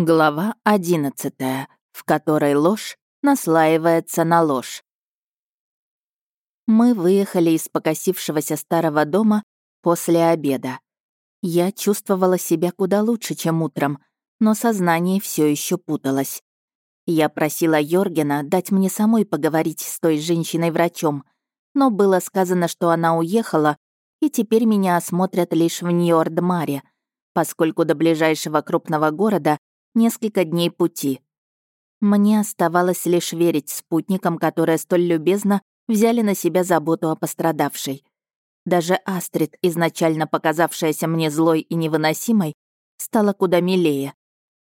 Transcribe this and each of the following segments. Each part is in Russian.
Глава одиннадцатая, в которой ложь наслаивается на ложь. Мы выехали из покосившегося старого дома после обеда. Я чувствовала себя куда лучше, чем утром, но сознание все еще путалось. Я просила Йоргена дать мне самой поговорить с той женщиной-врачом, но было сказано, что она уехала, и теперь меня осмотрят лишь в Нью-Ордмаре, поскольку до ближайшего крупного города несколько дней пути. Мне оставалось лишь верить спутникам, которые столь любезно взяли на себя заботу о пострадавшей. Даже Астрид, изначально показавшаяся мне злой и невыносимой, стала куда милее.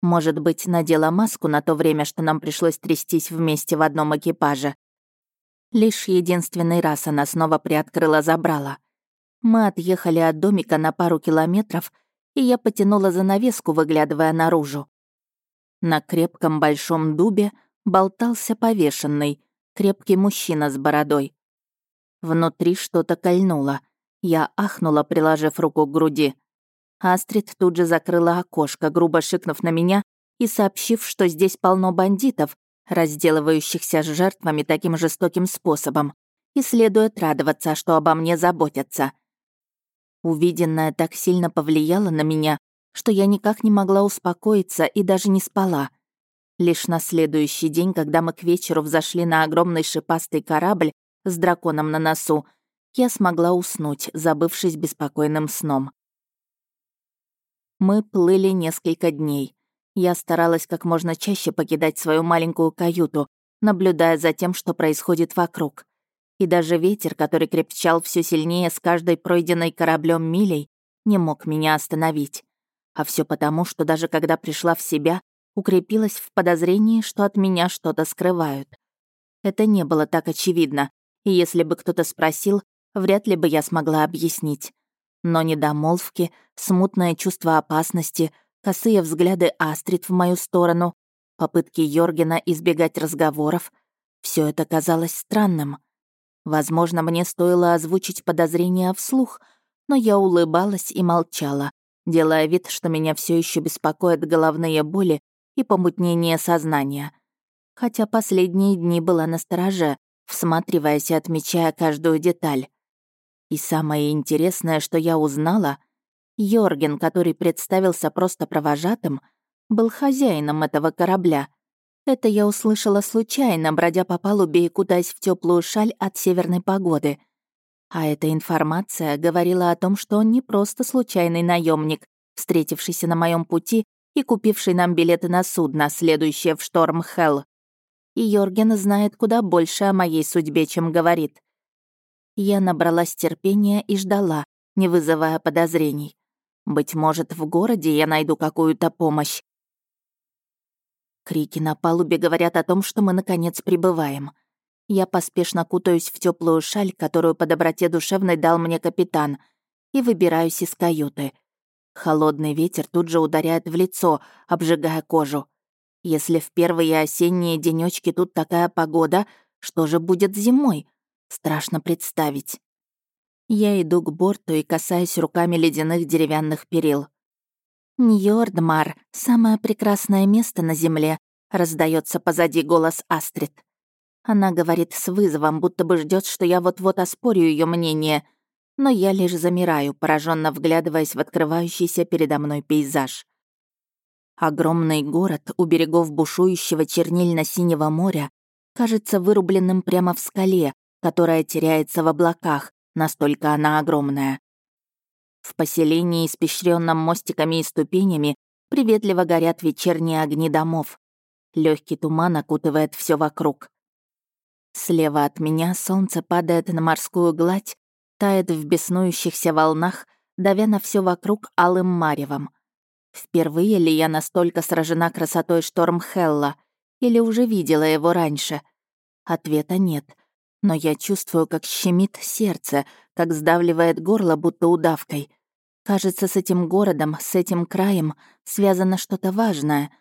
Может быть, надела маску на то время, что нам пришлось трястись вместе в одном экипаже. Лишь единственный раз она снова приоткрыла забрала. Мы отъехали от домика на пару километров, и я потянула занавеску, выглядывая наружу. На крепком большом дубе болтался повешенный, крепкий мужчина с бородой. Внутри что-то кольнуло. Я ахнула, приложив руку к груди. Астрид тут же закрыла окошко, грубо шикнув на меня и сообщив, что здесь полно бандитов, разделывающихся с жертвами таким жестоким способом, и следует радоваться, что обо мне заботятся. Увиденное так сильно повлияло на меня, что я никак не могла успокоиться и даже не спала. Лишь на следующий день, когда мы к вечеру взошли на огромный шипастый корабль с драконом на носу, я смогла уснуть, забывшись беспокойным сном. Мы плыли несколько дней. Я старалась как можно чаще покидать свою маленькую каюту, наблюдая за тем, что происходит вокруг. И даже ветер, который крепчал все сильнее с каждой пройденной кораблем милей, не мог меня остановить. А все потому, что даже когда пришла в себя, укрепилась в подозрении, что от меня что-то скрывают. Это не было так очевидно, и если бы кто-то спросил, вряд ли бы я смогла объяснить. Но недомолвки, смутное чувство опасности, косые взгляды Астрид в мою сторону, попытки Йоргена избегать разговоров — все это казалось странным. Возможно, мне стоило озвучить подозрения вслух, но я улыбалась и молчала, делая вид, что меня все еще беспокоят головные боли и помутнение сознания. Хотя последние дни была настороже, всматриваясь и отмечая каждую деталь. И самое интересное, что я узнала, Йорген, который представился просто провожатым, был хозяином этого корабля. Это я услышала случайно, бродя по палубе и кутаясь в теплую шаль от северной погоды — а эта информация говорила о том, что он не просто случайный наемник, встретившийся на моем пути и купивший нам билеты на судно, следующее в шторм Хелл. И Йорген знает куда больше о моей судьбе, чем говорит. Я набралась терпения и ждала, не вызывая подозрений. Быть может, в городе я найду какую-то помощь. Крики на палубе говорят о том, что мы наконец прибываем. Я поспешно кутаюсь в теплую шаль, которую по доброте душевной дал мне капитан, и выбираюсь из каюты. Холодный ветер тут же ударяет в лицо, обжигая кожу. Если в первые осенние денечки тут такая погода, что же будет зимой? Страшно представить. Я иду к борту и касаюсь руками ледяных деревянных перил. «Ньордмар — самое прекрасное место на земле», — раздается позади голос Астрид. Она говорит с вызовом, будто бы ждет, что я вот-вот оспорю ее мнение, но я лишь замираю, пораженно вглядываясь в открывающийся передо мной пейзаж. Огромный город у берегов бушующего чернильно-синего моря кажется вырубленным прямо в скале, которая теряется в облаках, настолько она огромная. В поселении, испещренном мостиками и ступенями, приветливо горят вечерние огни домов. Легкий туман окутывает все вокруг. Слева от меня солнце падает на морскую гладь, тает в беснующихся волнах, давя на все вокруг алым маревом. Впервые ли я настолько сражена красотой шторм Хелла, или уже видела его раньше? Ответа нет, но я чувствую, как щемит сердце, как сдавливает горло, будто удавкой. Кажется, с этим городом, с этим краем связано что-то важное.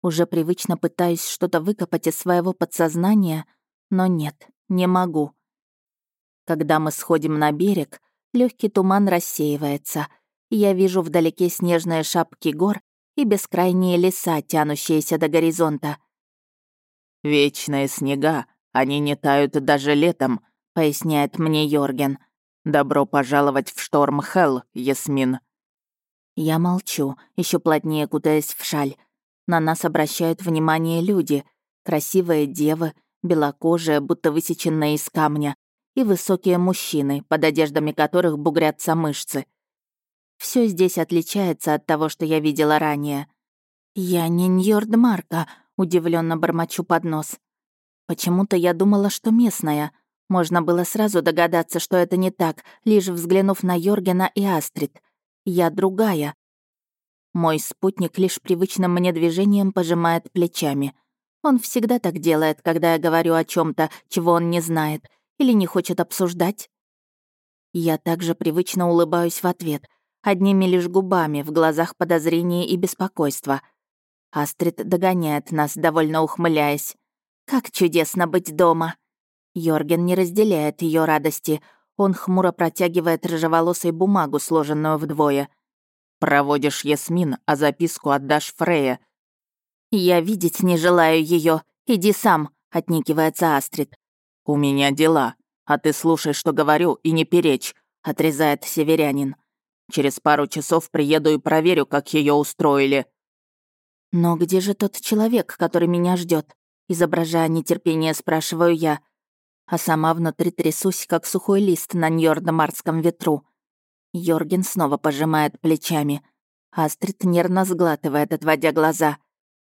Уже привычно пытаюсь что-то выкопать из своего подсознания — но нет, не могу. Когда мы сходим на берег, легкий туман рассеивается. Я вижу вдалеке снежные шапки гор и бескрайние леса, тянущиеся до горизонта. «Вечные снега, они не тают даже летом», — поясняет мне Йорген. «Добро пожаловать в шторм Хелл, Ясмин». Я молчу, еще плотнее кутаясь в шаль. На нас обращают внимание люди. Красивые девы, белокожие, будто высеченные из камня, и высокие мужчины, под одеждами которых бугрятся мышцы. Все здесь отличается от того, что я видела ранее. «Я не Ньорд Марка», — удивленно бормочу под нос. Почему-то я думала, что местная. Можно было сразу догадаться, что это не так, лишь взглянув на Йоргена и Астрид. Я другая. Мой спутник лишь привычным мне движением пожимает плечами. Он всегда так делает, когда я говорю о чем то чего он не знает или не хочет обсуждать. Я также привычно улыбаюсь в ответ, одними лишь губами, в глазах подозрения и беспокойства. Астрид догоняет нас, довольно ухмыляясь. «Как чудесно быть дома!» Йорген не разделяет ее радости. Он хмуро протягивает рыжеволосой бумагу, сложенную вдвое. «Проводишь Ясмин, а записку отдашь Фрея». «Я видеть не желаю ее. Иди сам», — отникивается Астрид. «У меня дела, а ты слушай, что говорю, и не перечь», — отрезает северянин. «Через пару часов приеду и проверю, как ее устроили». «Но где же тот человек, который меня ждет? Изображая нетерпение, спрашиваю я, а сама внутри трясусь, как сухой лист на ньордомарском ветру. Йорген снова пожимает плечами. Астрид нервно сглатывает, отводя глаза.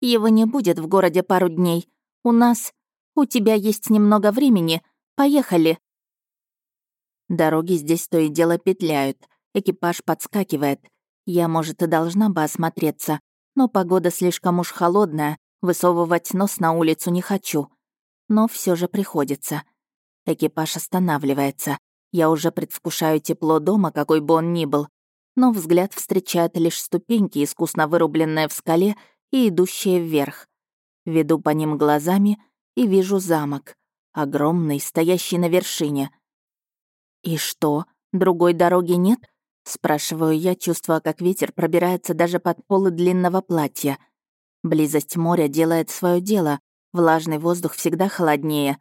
«Его не будет в городе пару дней. У нас у тебя есть немного времени. Поехали!» Дороги здесь то и дело петляют. Экипаж подскакивает. Я, может, и должна бы осмотреться, но погода слишком уж холодная, высовывать нос на улицу не хочу. Но все же приходится. Экипаж останавливается. Я уже предвкушаю тепло дома, какой бы он ни был. Но взгляд встречает лишь ступеньки, искусно вырубленные в скале и идущие вверх. Веду по ним глазами и вижу замок. Огромный, стоящий на вершине. «И что, другой дороги нет?» — спрашиваю я, чувствуя, как ветер пробирается даже под полы длинного платья. Близость моря делает свое дело, влажный воздух всегда холоднее.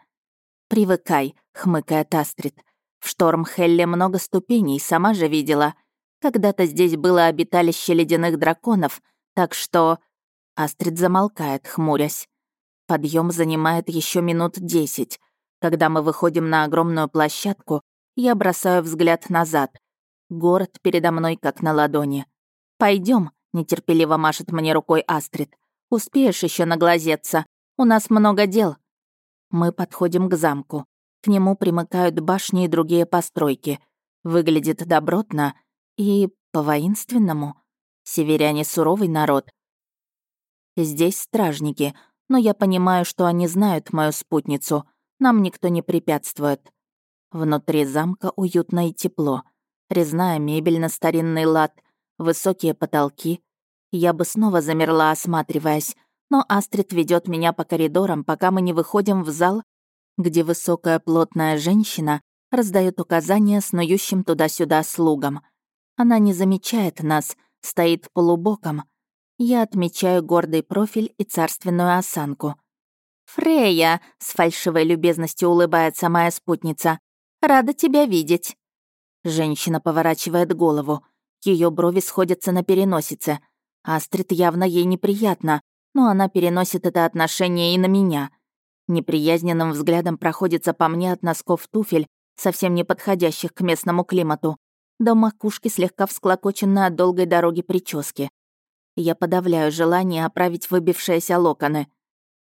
«Привыкай», — хмыкает Астрид. «В шторм Хелле много ступеней, сама же видела. Когда-то здесь было обиталище ледяных драконов, так что...» Астрид замолкает, хмурясь. Подъем занимает еще минут десять. Когда мы выходим на огромную площадку, я бросаю взгляд назад. Город передо мной как на ладони. Пойдем, нетерпеливо машет мне рукой Астрид. Успеешь еще наглазеться. У нас много дел. Мы подходим к замку. К нему примыкают башни и другие постройки. Выглядит добротно и по-воинственному. Северяне суровый народ. Здесь стражники, но я понимаю, что они знают мою спутницу. Нам никто не препятствует. Внутри замка уютно и тепло. Резная мебель на старинный лад, высокие потолки. Я бы снова замерла, осматриваясь, но Астрид ведет меня по коридорам, пока мы не выходим в зал, где высокая плотная женщина раздает указания снующим туда-сюда слугам. Она не замечает нас, стоит полубоком, я отмечаю гордый профиль и царственную осанку. «Фрея!» — с фальшивой любезностью улыбается моя спутница. «Рада тебя видеть!» Женщина поворачивает голову. Ее брови сходятся на переносице. Астрид явно ей неприятно, но она переносит это отношение и на меня. Неприязненным взглядом проходится по мне от носков туфель, совсем не подходящих к местному климату, до макушки слегка всклокоченной от долгой дороги прически. Я подавляю желание оправить выбившиеся локоны.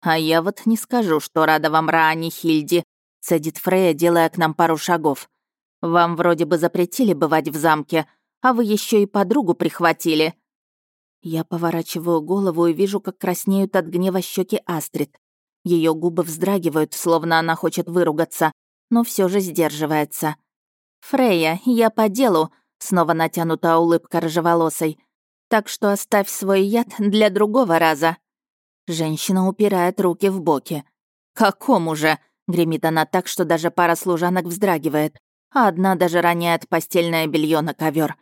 «А я вот не скажу, что рада вам, Раани Хильди», — садит Фрея, делая к нам пару шагов. «Вам вроде бы запретили бывать в замке, а вы еще и подругу прихватили». Я поворачиваю голову и вижу, как краснеют от гнева щеки Астрид. Ее губы вздрагивают, словно она хочет выругаться, но все же сдерживается. «Фрея, я по делу», — снова натянута улыбка рыжеволосой так что оставь свой яд для другого раза». Женщина упирает руки в боки. «Какому же?» — гремит она так, что даже пара служанок вздрагивает, а одна даже роняет постельное белье на ковер.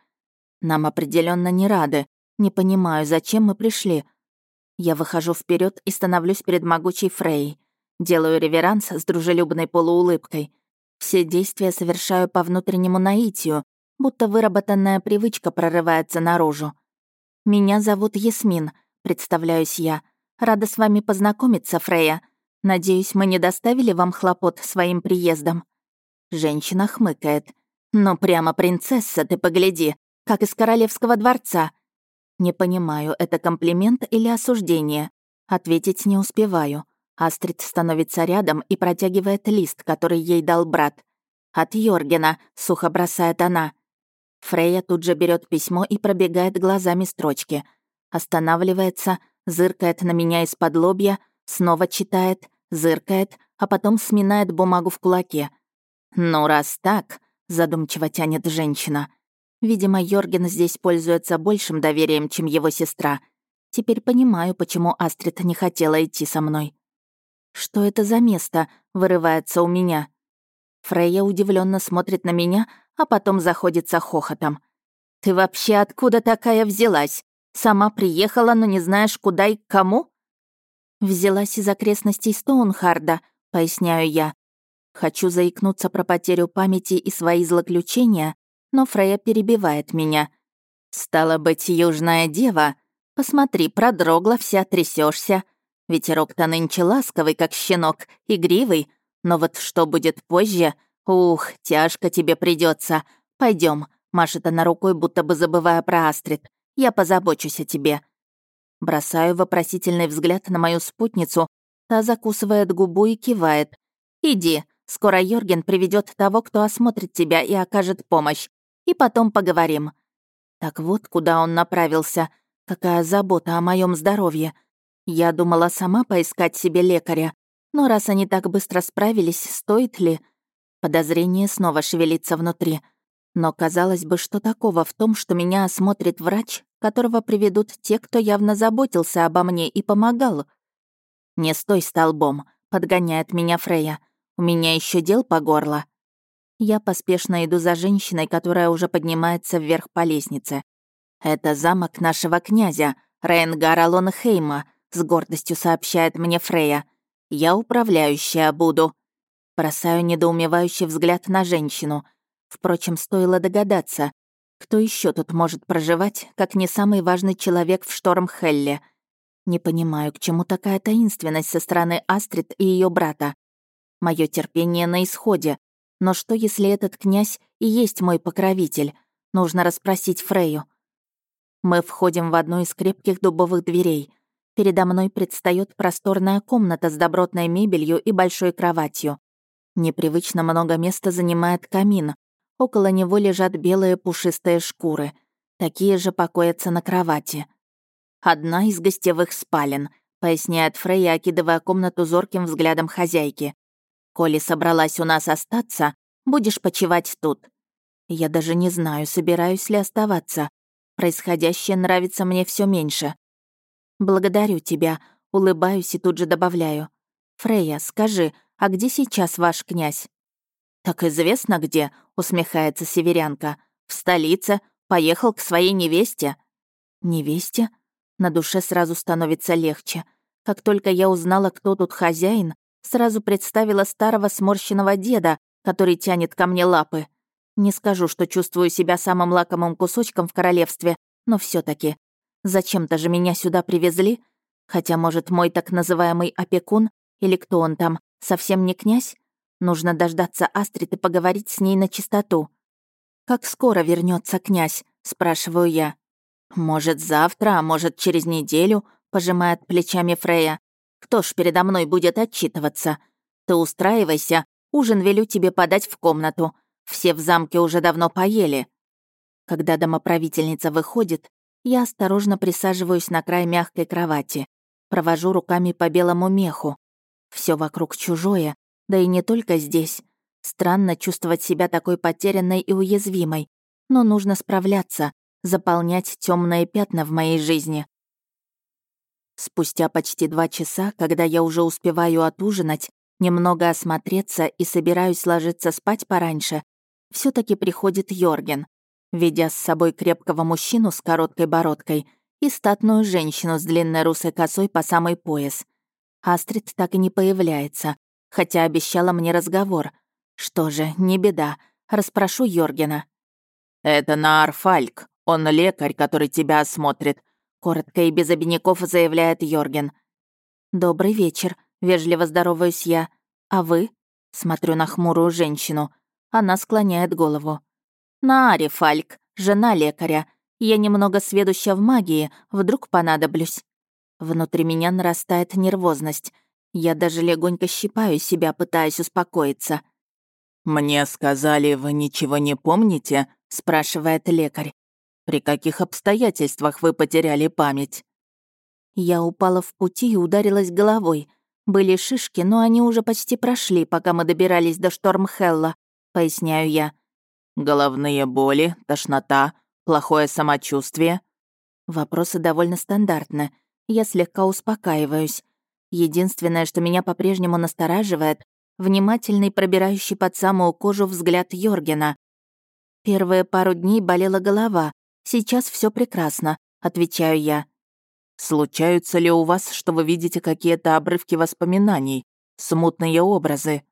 Нам определенно не рады. Не понимаю, зачем мы пришли. Я выхожу вперед и становлюсь перед могучей Фрей. Делаю реверанс с дружелюбной полуулыбкой. Все действия совершаю по внутреннему наитию, будто выработанная привычка прорывается наружу. «Меня зовут Ясмин», — представляюсь я. «Рада с вами познакомиться, Фрея. Надеюсь, мы не доставили вам хлопот своим приездом». Женщина хмыкает. «Ну, прямо принцесса, ты погляди, как из королевского дворца». Не понимаю, это комплимент или осуждение. Ответить не успеваю. Астрид становится рядом и протягивает лист, который ей дал брат. «От Йоргена», — сухо бросает она. Фрея тут же берет письмо и пробегает глазами строчки. Останавливается, зыркает на меня из-под лобья, снова читает, зыркает, а потом сминает бумагу в кулаке. «Ну, раз так», — задумчиво тянет женщина. Видимо, Йорген здесь пользуется большим доверием, чем его сестра. Теперь понимаю, почему Астрид не хотела идти со мной. «Что это за место?» — вырывается у меня. Фрейя удивленно смотрит на меня, а потом заходится хохотом. «Ты вообще откуда такая взялась? Сама приехала, но не знаешь, куда и к кому?» «Взялась из окрестностей Стоунхарда», — поясняю я. Хочу заикнуться про потерю памяти и свои злоключения, но Фрея перебивает меня. «Стало быть, южная дева. Посмотри, продрогла вся, трясешься. Ветерок-то нынче ласковый, как щенок, игривый, но вот что будет позже, ух, тяжко тебе придется. Пойдем, машет она рукой, будто бы забывая про Астрид. Я позабочусь о тебе. Бросаю вопросительный взгляд на мою спутницу, та закусывает губу и кивает. «Иди, скоро Йорген приведет того, кто осмотрит тебя и окажет помощь. И потом поговорим». Так вот, куда он направился. Какая забота о моем здоровье. Я думала сама поискать себе лекаря, но раз они так быстро справились, стоит ли? Подозрение снова шевелится внутри. Но казалось бы, что такого в том, что меня осмотрит врач, которого приведут те, кто явно заботился обо мне и помогал. «Не стой столбом», — подгоняет меня Фрея. «У меня еще дел по горло». Я поспешно иду за женщиной, которая уже поднимается вверх по лестнице. «Это замок нашего князя, Рейнгара Лонхейма», — с гордостью сообщает мне Фрея. Я управляющая буду». Бросаю недоумевающий взгляд на женщину. Впрочем, стоило догадаться, кто еще тут может проживать, как не самый важный человек в Штормхелле. Не понимаю, к чему такая таинственность со стороны Астрид и ее брата. Мое терпение на исходе. Но что, если этот князь и есть мой покровитель? Нужно расспросить Фрею. Мы входим в одну из крепких дубовых дверей. Передо мной предстает просторная комната с добротной мебелью и большой кроватью. Непривычно много места занимает камин. Около него лежат белые пушистые шкуры. Такие же покоятся на кровати. «Одна из гостевых спален», — поясняет Фрейя, окидывая комнату зорким взглядом хозяйки. «Коли собралась у нас остаться, будешь почевать тут». Я даже не знаю, собираюсь ли оставаться. Происходящее нравится мне все меньше. «Благодарю тебя», — улыбаюсь и тут же добавляю. «Фрея, скажи, а где сейчас ваш князь?» «Так известно где», — усмехается северянка. «В столице. Поехал к своей невесте». «Невесте?» На душе сразу становится легче. Как только я узнала, кто тут хозяин, сразу представила старого сморщенного деда, который тянет ко мне лапы. Не скажу, что чувствую себя самым лакомым кусочком в королевстве, но все таки Зачем-то же меня сюда привезли? Хотя, может, мой так называемый опекун, или кто он там, совсем не князь? Нужно дождаться Астрид и поговорить с ней на чистоту. «Как скоро вернется князь?» — спрашиваю я. «Может, завтра, а может, через неделю?» — пожимает плечами Фрея. «Кто ж передо мной будет отчитываться? Ты устраивайся, ужин велю тебе подать в комнату. Все в замке уже давно поели». Когда домоправительница выходит, я осторожно присаживаюсь на край мягкой кровати, провожу руками по белому меху. Все вокруг чужое, да и не только здесь. Странно чувствовать себя такой потерянной и уязвимой, но нужно справляться, заполнять темные пятна в моей жизни. Спустя почти два часа, когда я уже успеваю отужинать, немного осмотреться и собираюсь ложиться спать пораньше, все таки приходит Йорген. Ведя с собой крепкого мужчину с короткой бородкой и статную женщину с длинной русой косой по самый пояс. Астрид так и не появляется, хотя обещала мне разговор. Что же, не беда, расспрошу Йоргена. «Это Наар Фальк, он лекарь, который тебя осмотрит», коротко и без обиняков заявляет Йорген. «Добрый вечер», — вежливо здороваюсь я. «А вы?» — смотрю на хмурую женщину. Она склоняет голову. «Наари Фальк, жена лекаря. Я немного сведуща в магии, вдруг понадоблюсь». Внутри меня нарастает нервозность. Я даже легонько щипаю себя, пытаясь успокоиться. «Мне сказали, вы ничего не помните?» — спрашивает лекарь. «При каких обстоятельствах вы потеряли память?» Я упала в пути и ударилась головой. Были шишки, но они уже почти прошли, пока мы добирались до Штормхелла, поясняю я. Головные боли, тошнота, плохое самочувствие. Вопросы довольно стандартны. Я слегка успокаиваюсь. Единственное, что меня по-прежнему настораживает, внимательный, пробирающий под самую кожу взгляд Йоргена. Первые пару дней болела голова. Сейчас все прекрасно, отвечаю я. Случаются ли у вас, что вы видите какие-то обрывки воспоминаний, смутные образы?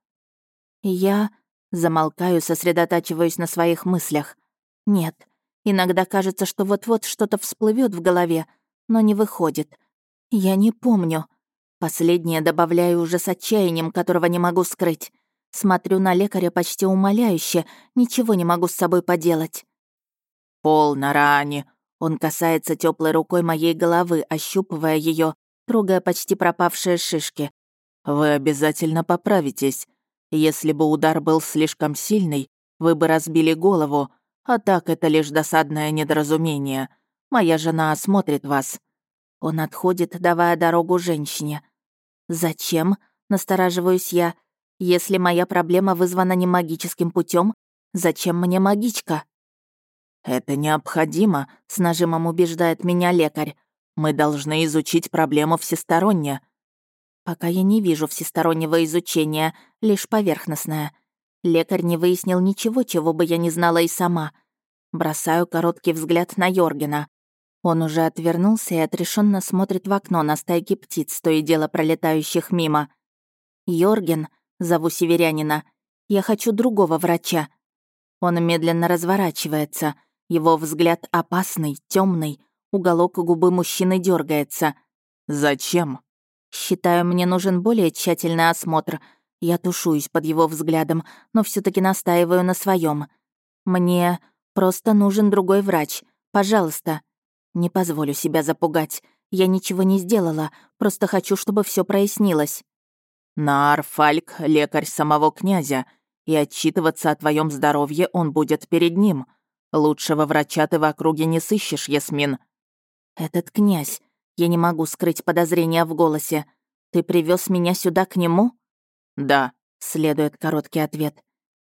Я замолкаю, сосредотачиваюсь на своих мыслях. Нет, иногда кажется, что вот-вот что-то всплывет в голове, но не выходит. Я не помню. Последнее добавляю уже с отчаянием, которого не могу скрыть. Смотрю на лекаря почти умоляюще, ничего не могу с собой поделать. «Пол на ране», он касается теплой рукой моей головы, ощупывая ее, трогая почти пропавшие шишки. «Вы обязательно поправитесь. Если бы удар был слишком сильный, вы бы разбили голову, а так это лишь досадное недоразумение. Моя жена осмотрит вас». Он отходит, давая дорогу женщине. «Зачем?» — настораживаюсь я. «Если моя проблема вызвана не магическим путем, зачем мне магичка?» «Это необходимо», — с нажимом убеждает меня лекарь. «Мы должны изучить проблему всесторонне». Пока я не вижу всестороннего изучения, лишь поверхностное. Лекарь не выяснил ничего, чего бы я не знала и сама. Бросаю короткий взгляд на Йоргена. Он уже отвернулся и отрешенно смотрит в окно на стайки птиц, то и дело пролетающих мимо. «Йорген», — зову северянина, — «я хочу другого врача». Он медленно разворачивается — его взгляд опасный, темный. Уголок губы мужчины дергается. «Зачем?» «Считаю, мне нужен более тщательный осмотр. Я тушуюсь под его взглядом, но все таки настаиваю на своем. Мне просто нужен другой врач. Пожалуйста. Не позволю себя запугать. Я ничего не сделала, просто хочу, чтобы все прояснилось». «Наар Фальк — лекарь самого князя, и отчитываться о твоем здоровье он будет перед ним», Лучшего врача ты в округе не сыщешь, Ясмин». «Этот князь. Я не могу скрыть подозрения в голосе. Ты привез меня сюда к нему?» «Да», — следует короткий ответ.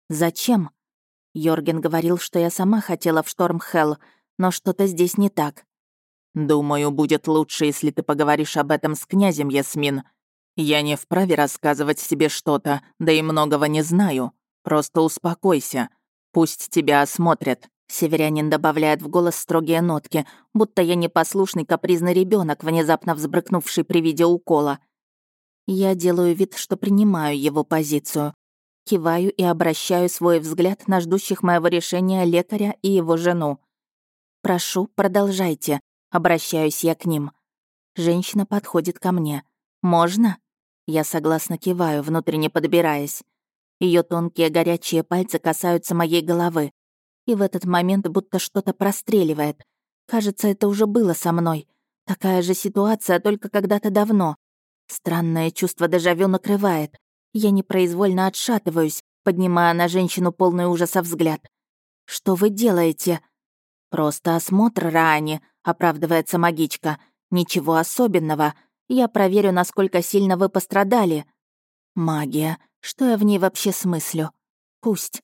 «Зачем?» Йорген говорил, что я сама хотела в Штормхелл, но что-то здесь не так. «Думаю, будет лучше, если ты поговоришь об этом с князем, Ясмин. Я не вправе рассказывать себе что-то, да и многого не знаю. Просто успокойся. Пусть тебя осмотрят. Северянин добавляет в голос строгие нотки, будто я непослушный капризный ребенок, внезапно взбрыкнувший при виде укола. Я делаю вид, что принимаю его позицию. Киваю и обращаю свой взгляд на ждущих моего решения лекаря и его жену. «Прошу, продолжайте», — обращаюсь я к ним. Женщина подходит ко мне. «Можно?» Я согласно киваю, внутренне подбираясь. Ее тонкие горячие пальцы касаются моей головы и в этот момент будто что-то простреливает. Кажется, это уже было со мной. Такая же ситуация, только когда-то давно. Странное чувство дежавю накрывает. Я непроизвольно отшатываюсь, поднимая на женщину полный ужаса взгляд. «Что вы делаете?» «Просто осмотр Раани», — оправдывается магичка. «Ничего особенного. Я проверю, насколько сильно вы пострадали». «Магия. Что я в ней вообще смыслю?» «Пусть.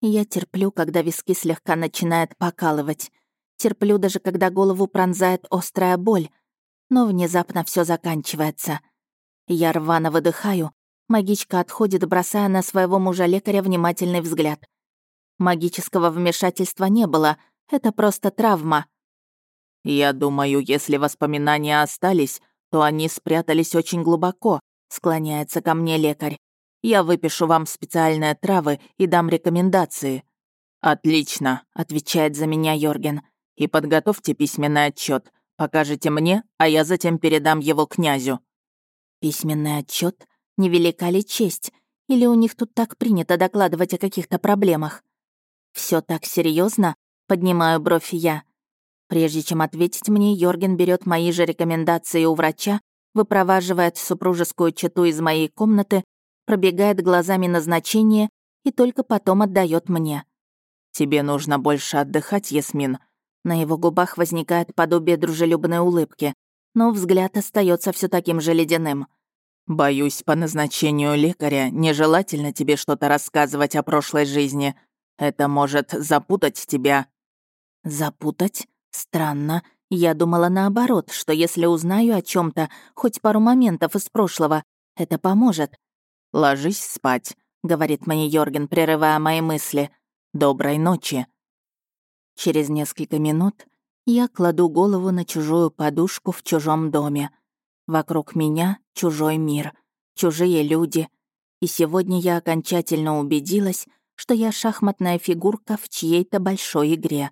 Я терплю, когда виски слегка начинает покалывать. Терплю даже, когда голову пронзает острая боль. Но внезапно все заканчивается. Я рвано выдыхаю. Магичка отходит, бросая на своего мужа-лекаря внимательный взгляд. Магического вмешательства не было. Это просто травма. Я думаю, если воспоминания остались, то они спрятались очень глубоко, склоняется ко мне лекарь. Я выпишу вам специальные травы и дам рекомендации. Отлично, отвечает за меня Йорген. И подготовьте письменный отчет. Покажите мне, а я затем передам его князю. Письменный отчет? Невелика ли честь? Или у них тут так принято докладывать о каких-то проблемах? Все так серьезно? Поднимаю бровь я. Прежде чем ответить мне, Йорген берет мои же рекомендации у врача, выпроваживает супружескую чету из моей комнаты, пробегает глазами назначение и только потом отдает мне. «Тебе нужно больше отдыхать, Ясмин». На его губах возникает подобие дружелюбной улыбки, но взгляд остается все таким же ледяным. «Боюсь, по назначению лекаря нежелательно тебе что-то рассказывать о прошлой жизни. Это может запутать тебя». «Запутать? Странно. Я думала наоборот, что если узнаю о чем то хоть пару моментов из прошлого, это поможет». «Ложись спать», — говорит мне Йорген, прерывая мои мысли. «Доброй ночи». Через несколько минут я кладу голову на чужую подушку в чужом доме. Вокруг меня чужой мир, чужие люди. И сегодня я окончательно убедилась, что я шахматная фигурка в чьей-то большой игре.